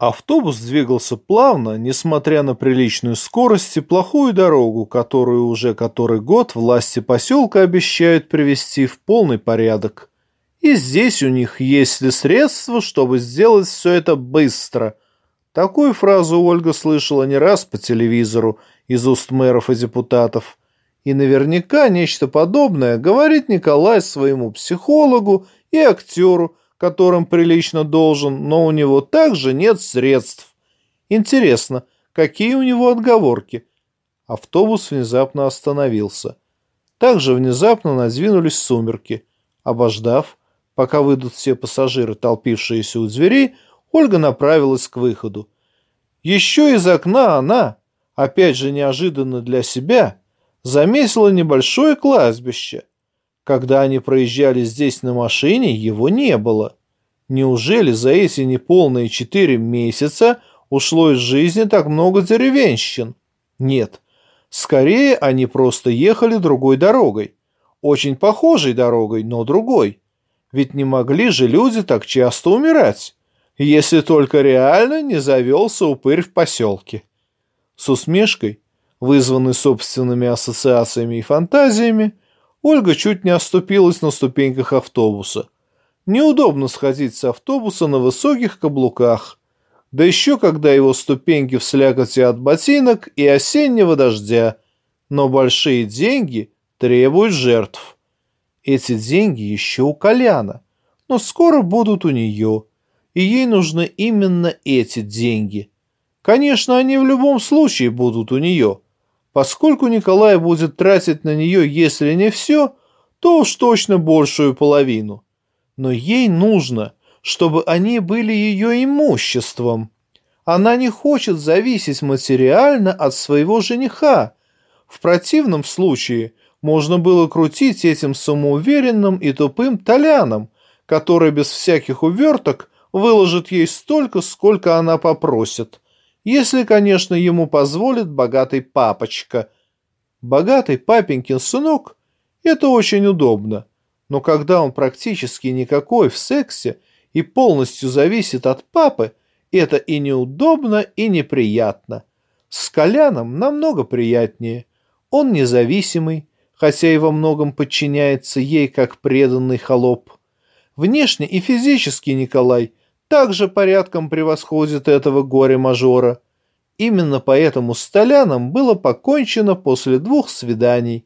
Автобус двигался плавно, несмотря на приличную скорость и плохую дорогу, которую уже который год власти поселка обещают привести в полный порядок. И здесь у них есть ли средства, чтобы сделать все это быстро. Такую фразу Ольга слышала не раз по телевизору из уст мэров и депутатов. И наверняка нечто подобное говорит Николай своему психологу и актеру, которым прилично должен, но у него также нет средств. Интересно, какие у него отговорки? Автобус внезапно остановился. Также внезапно надвинулись сумерки. Обождав, пока выйдут все пассажиры, толпившиеся у дверей, Ольга направилась к выходу. Еще из окна она, опять же неожиданно для себя, заметила небольшое кладбище. Когда они проезжали здесь на машине, его не было. Неужели за эти неполные четыре месяца ушло из жизни так много деревенщин? Нет. Скорее, они просто ехали другой дорогой. Очень похожей дорогой, но другой. Ведь не могли же люди так часто умирать, если только реально не завелся упырь в поселке. С усмешкой, вызванной собственными ассоциациями и фантазиями, Ольга чуть не оступилась на ступеньках автобуса. Неудобно сходить с автобуса на высоких каблуках, да еще когда его ступеньки в слякоти от ботинок и осеннего дождя. Но большие деньги требуют жертв. Эти деньги еще у Коляна, но скоро будут у нее, и ей нужны именно эти деньги. Конечно, они в любом случае будут у нее – Поскольку Николай будет тратить на нее, если не все, то уж точно большую половину. Но ей нужно, чтобы они были ее имуществом. Она не хочет зависеть материально от своего жениха. В противном случае можно было крутить этим самоуверенным и тупым Толяном, который без всяких уверток выложит ей столько, сколько она попросит – если, конечно, ему позволит богатый папочка. Богатый папенькин сынок – это очень удобно, но когда он практически никакой в сексе и полностью зависит от папы, это и неудобно, и неприятно. С Коляном намного приятнее. Он независимый, хотя и во многом подчиняется ей как преданный холоп. Внешне и физически Николай – также порядком превосходит этого горе-мажора. Именно поэтому с Толяном было покончено после двух свиданий,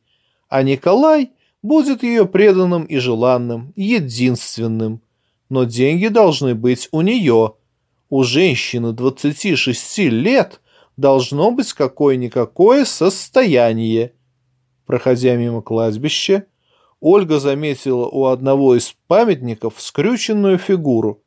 а Николай будет ее преданным и желанным, единственным. Но деньги должны быть у нее. У женщины 26 лет должно быть какое-никакое состояние. Проходя мимо кладбища, Ольга заметила у одного из памятников скрюченную фигуру –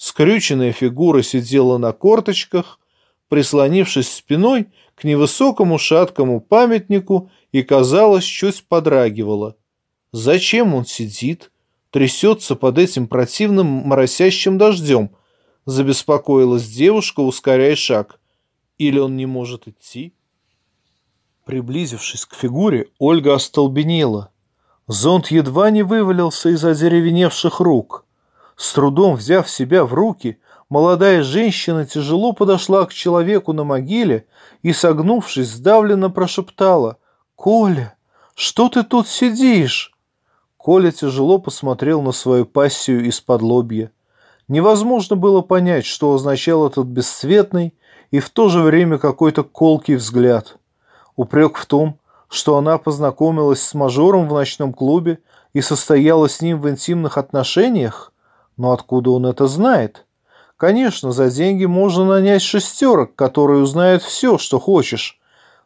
Скрюченная фигура сидела на корточках, прислонившись спиной к невысокому шаткому памятнику и, казалось, чуть подрагивала. Зачем он сидит, трясется под этим противным моросящим дождем? Забеспокоилась девушка, ускоряя шаг. Или он не может идти? Приблизившись к фигуре, Ольга остолбенела. Зонт едва не вывалился из одеревеневших рук. С трудом взяв себя в руки, молодая женщина тяжело подошла к человеку на могиле и, согнувшись, сдавленно прошептала «Коля, что ты тут сидишь?» Коля тяжело посмотрел на свою пассию из-под лобья. Невозможно было понять, что означал этот бесцветный и в то же время какой-то колкий взгляд. Упрек в том, что она познакомилась с мажором в ночном клубе и состояла с ним в интимных отношениях? Но откуда он это знает? Конечно, за деньги можно нанять шестерок, которые узнают все, что хочешь.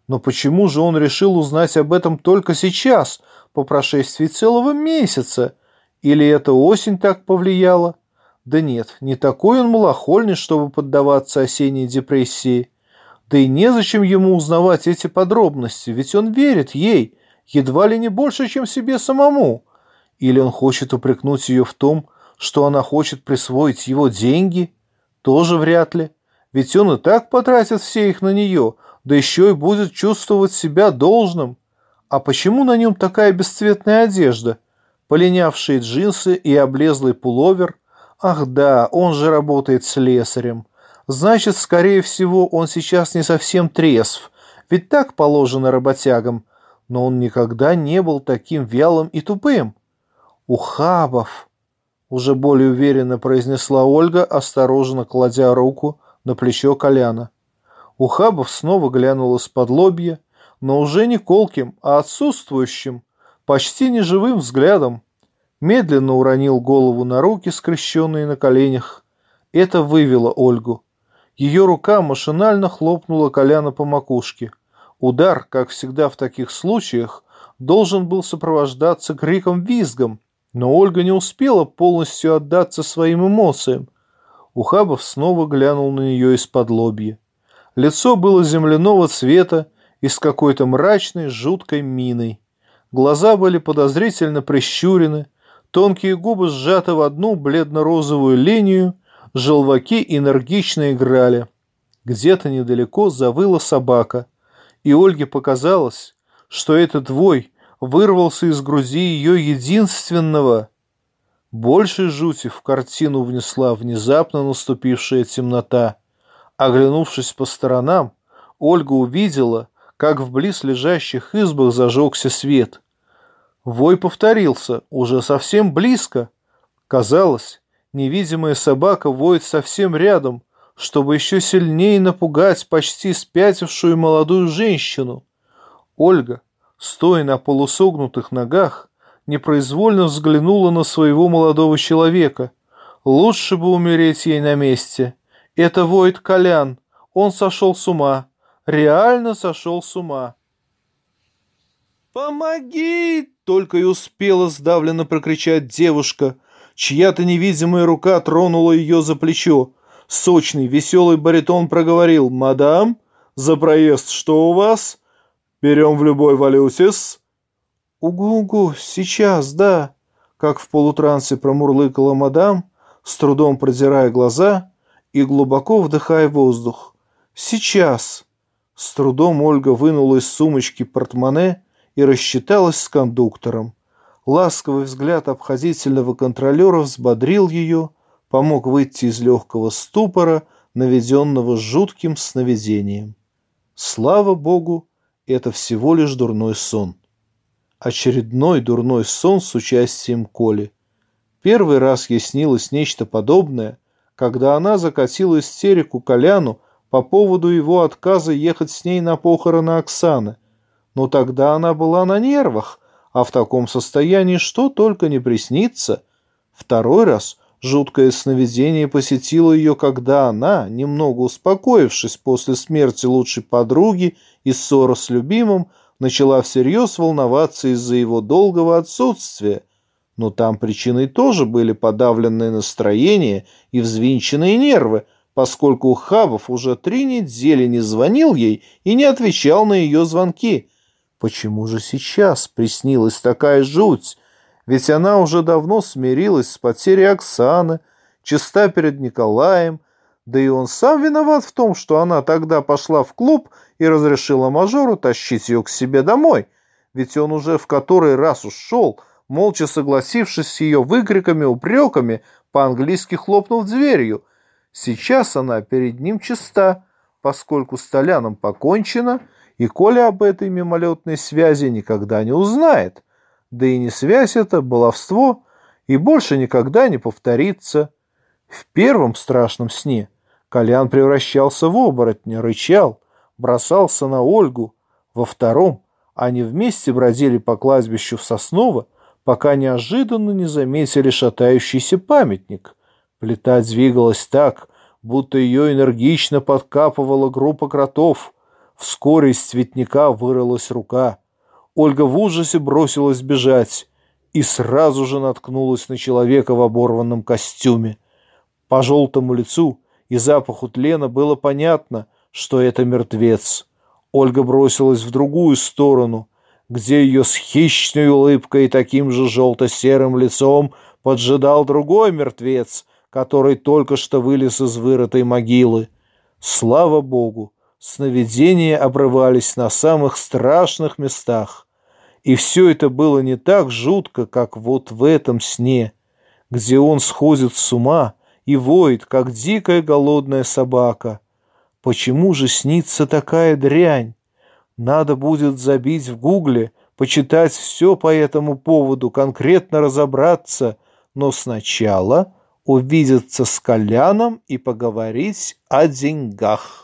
Но почему же он решил узнать об этом только сейчас, по прошествии целого месяца? Или эта осень так повлияла? Да нет, не такой он малохольный, чтобы поддаваться осенней депрессии. Да и незачем ему узнавать эти подробности, ведь он верит ей, едва ли не больше, чем себе самому. Или он хочет упрекнуть ее в том, что она хочет присвоить его деньги? Тоже вряд ли. Ведь он и так потратит все их на нее, да еще и будет чувствовать себя должным. А почему на нем такая бесцветная одежда? Полинявшие джинсы и облезлый пуловер? Ах да, он же работает слесарем. Значит, скорее всего, он сейчас не совсем трезв, ведь так положено работягам. Но он никогда не был таким вялым и тупым. «Ухабов!» — уже более уверенно произнесла Ольга, осторожно кладя руку на плечо Коляна. Ухабов снова глянул из-под лобья, но уже не колким, а отсутствующим, почти неживым взглядом. Медленно уронил голову на руки, скрещенные на коленях. Это вывело Ольгу. Ее рука машинально хлопнула Коляна по макушке. Удар, как всегда в таких случаях, должен был сопровождаться криком-визгом, но Ольга не успела полностью отдаться своим эмоциям. Ухабов снова глянул на нее из-под лобья. Лицо было земляного цвета и с какой-то мрачной, жуткой миной. Глаза были подозрительно прищурены, тонкие губы сжаты в одну бледно-розовую линию, желваки энергично играли. Где-то недалеко завыла собака, и Ольге показалось, что этот вой вырвался из груди ее единственного. Большей жути в картину внесла внезапно наступившая темнота. Оглянувшись по сторонам, Ольга увидела, как в близ лежащих избах зажегся свет. Вой повторился, уже совсем близко. Казалось, невидимая собака воет совсем рядом, чтобы еще сильнее напугать почти спятившую молодую женщину. Ольга, стоя на полусогнутых ногах, непроизвольно взглянула на своего молодого человека. Лучше бы умереть ей на месте. Это воет Колян. Он сошел с ума. Реально сошел с ума. «Помоги!» — только и успела сдавленно прокричать девушка. Чья-то невидимая рука тронула ее за плечо. Сочный, веселый баритон проговорил. «Мадам, за проезд что у вас? Берем в любой валютис?» «Угу-угу, сейчас, да!» Как в полутрансе промурлыкала мадам, с трудом продирая глаза и глубоко вдыхая воздух. «Сейчас!» С трудом Ольга вынула из сумочки портмоне и рассчиталась с кондуктором. Ласковый взгляд обходительного контролера взбодрил ее, помог выйти из легкого ступора, наведенного жутким сновидением. Слава Богу, это всего лишь дурной сон. Очередной дурной сон с участием Коли. Первый раз ей снилось нечто подобное, когда она закатила истерику Коляну по поводу его отказа ехать с ней на похороны Оксаны. Но тогда она была на нервах, а в таком состоянии что только не приснится. Второй раз жуткое сновидение посетило ее, когда она, немного успокоившись после смерти лучшей подруги и ссоры с любимым, начала всерьез волноваться из-за его долгого отсутствия – но там причиной тоже были подавленное настроение и взвинченные нервы, поскольку Хабов уже три недели не звонил ей и не отвечал на ее звонки. Почему же сейчас приснилась такая жуть? Ведь она уже давно смирилась с потерей Оксаны, чиста перед Николаем, да и он сам виноват в том, что она тогда пошла в клуб и разрешила мажору тащить ее к себе домой, ведь он уже в который раз ушел, молча согласившись с ее выкриками, упреками, по-английски хлопнув дверью. Сейчас она перед ним чиста, поскольку с Толяном покончено, и Коля об этой мимолетной связи никогда не узнает. Да и не связь это, баловство, и больше никогда не повторится. В первом страшном сне Колян превращался в оборотня, рычал, бросался на Ольгу. Во втором они вместе бродили по кладбищу в Сосново, пока неожиданно не заметили шатающийся памятник. Плита двигалась так, будто ее энергично подкапывала группа кротов. Вскоре из цветника вырвалась рука. Ольга в ужасе бросилась бежать и сразу же наткнулась на человека в оборванном костюме. По желтому лицу и запаху тлена было понятно, что это мертвец. Ольга бросилась в другую сторону — где ее с хищной улыбкой и таким же желто-серым лицом поджидал другой мертвец, который только что вылез из вырытой могилы. Слава Богу, сновидения обрывались на самых страшных местах. И все это было не так жутко, как вот в этом сне, где он сходит с ума и воет, как дикая голодная собака. Почему же снится такая дрянь? Надо будет забить в гугле, почитать все по этому поводу, конкретно разобраться, но сначала увидеться с Коляном и поговорить о деньгах.